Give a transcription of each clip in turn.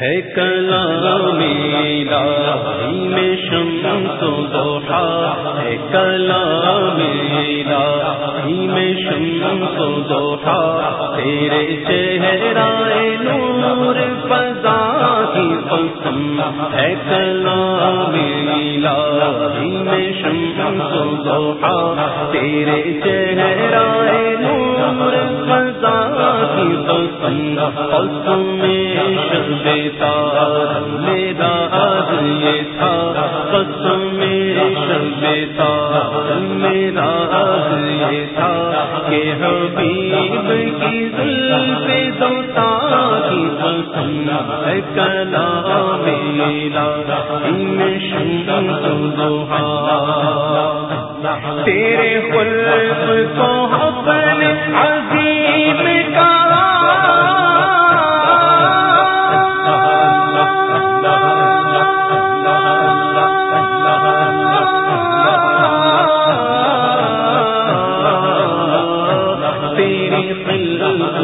ہے کلا میرا میں شم تو دوہا ہے کلا میرا میں شم تو دوہا تیرے چہرہ نور فضا کی پسند ہے کلا میلا میں شم تو دوہا تیرے چہرہ نور فضا کی پسند میرا یہ تھا قسم میں تار میرا یہ تھا کہ حبیب کی دل دوتا کی کلا میلا میں شم دوہا۔ تیرے خلف کو اپنے عظیم کا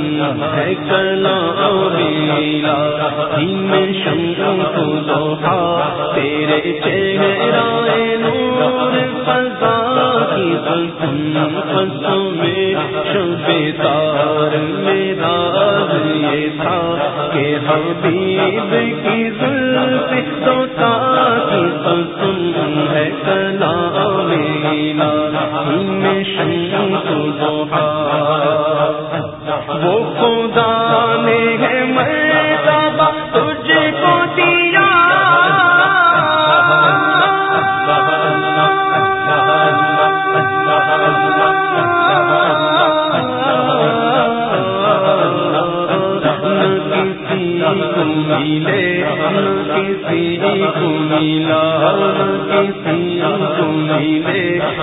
ہے کرنا اویلا دین شمع کو لوٹا تیرے چہرائے نور فضا کی بلکن فضوں میں شب تار میرا یہ تھا کہ حبیب کی ظلم تو تا کی بلکن ہے کرنا اویلا دین شمع کو لوٹا وہ خدا نے ہے کسی ملے کسی کو ملا۔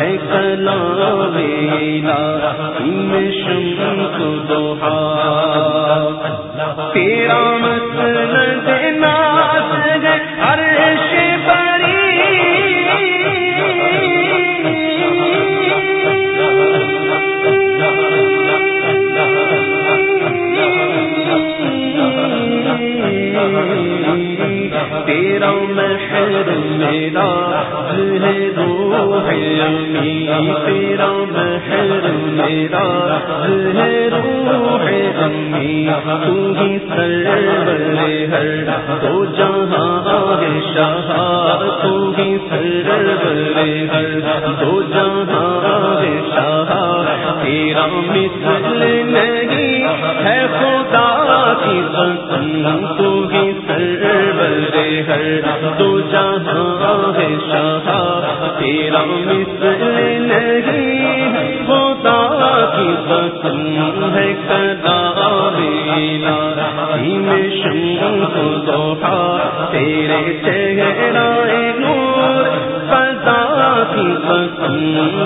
ہے کلام میلا میں شم کو دوہا۔ تیرا مت تیرا محر میرا ہے رو ہے امی، تیرا محر میرا ہے رو ہے امی، تو ہی سرور ہر، تو جہاں ہے شاہ تو ہی سرور ہر، تو جہاں ہے شاہ تیرا مثل نہیں ہے خدا کی بسن تو ہی ہر جہاں ہے شاہ، تیرا مثل نہیں، خدا کی قسم ہے کدا بیلا میں شم کو تیرے چہرائے نور، خدا کی قسم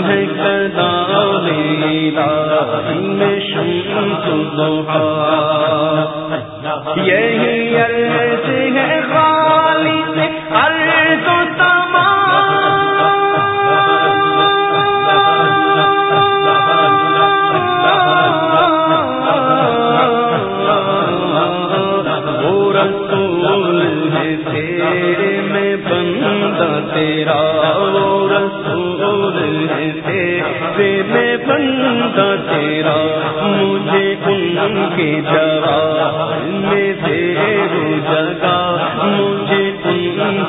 ہے کدا بیلا میں شم کو یہی ہے بندہ تیرا مجھے ان کے جگہ میں دے جگہ مجھے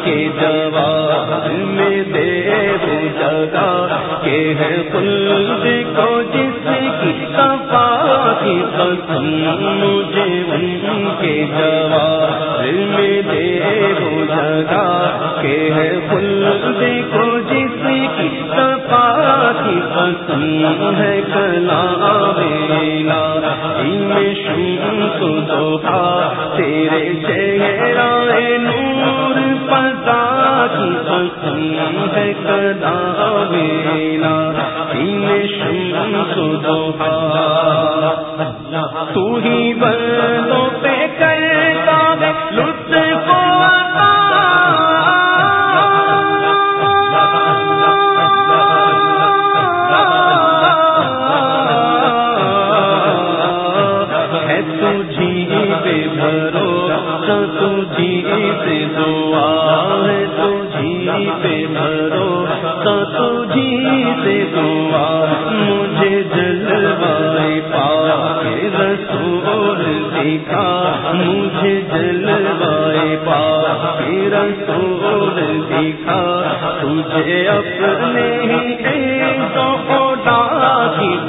کے جواب میں دے جگہ کے ہے خلد کو جس کی کفا کی قسم مجھے ان کے جواب میں دے جگہ کے ہے خلد کو جس کی کفا کی قسم ہے کلا میلا میں شم تو تیرے چہرہ نور پتا کی قسم ہے کدا ویلا تین شم سو دوہا تو ہی بندوں پہ تجھی پہ تجھی سے دعا، مجھے جلوائے پا کے رسول دکھا مجھے جلوائے پا کے رسول دکھا تجھے اپنے ہی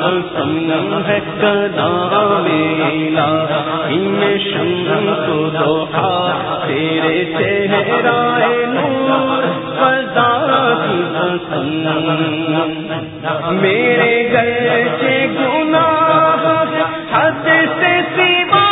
قسم ہے کدا میلا میں شم کو دوہا تیرے چہرہ نور کی میرے گھر سے گناہ حد سے سوا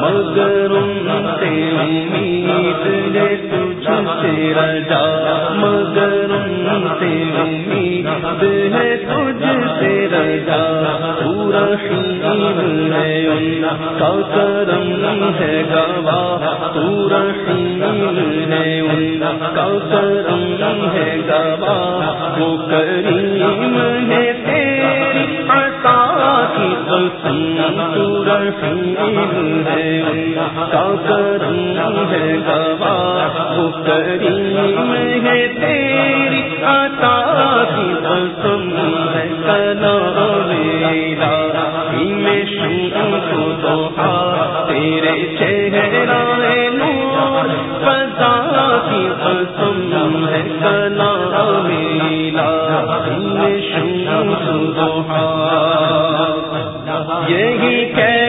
مگر ان سے امید ہے سے رجا مگر ان سے امید ہے تجھ سے رجا پورا شیم ہے ان کا کرم ہے گواہ۔ پورا شیم ہے ان کا کرم ہے گواہ۔ وہ کریم ہے تیری عطا کی قسم پورا شیم ہے کا کرم ہے گواہ وہ کریم ہے تیری عطا کی قسم ہے کلا میرا میں کو دوہا، تیرے چہرہ نور، فضا کی قسم ہے کلا میرا میں کو دوہا۔ یہی کہ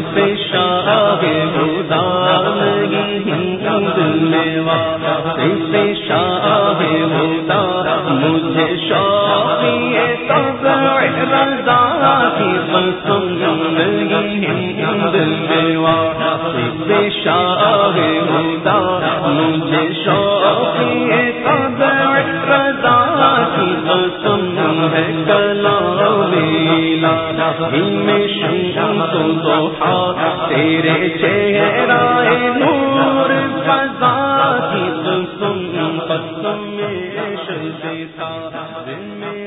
صرف شاہ خدا نہیں ہند میوا صرف شاہ خدا مجھے شوقی تب رضا کی قسم نہیں ہند میوا صرف شاہ خدا مجھے شوقی تب رضا کی قسم ہے۔ کلا میں شم تو دوہا تیرے چہرہ نور، فضا کی قسم قسم میں شم سے تھا میں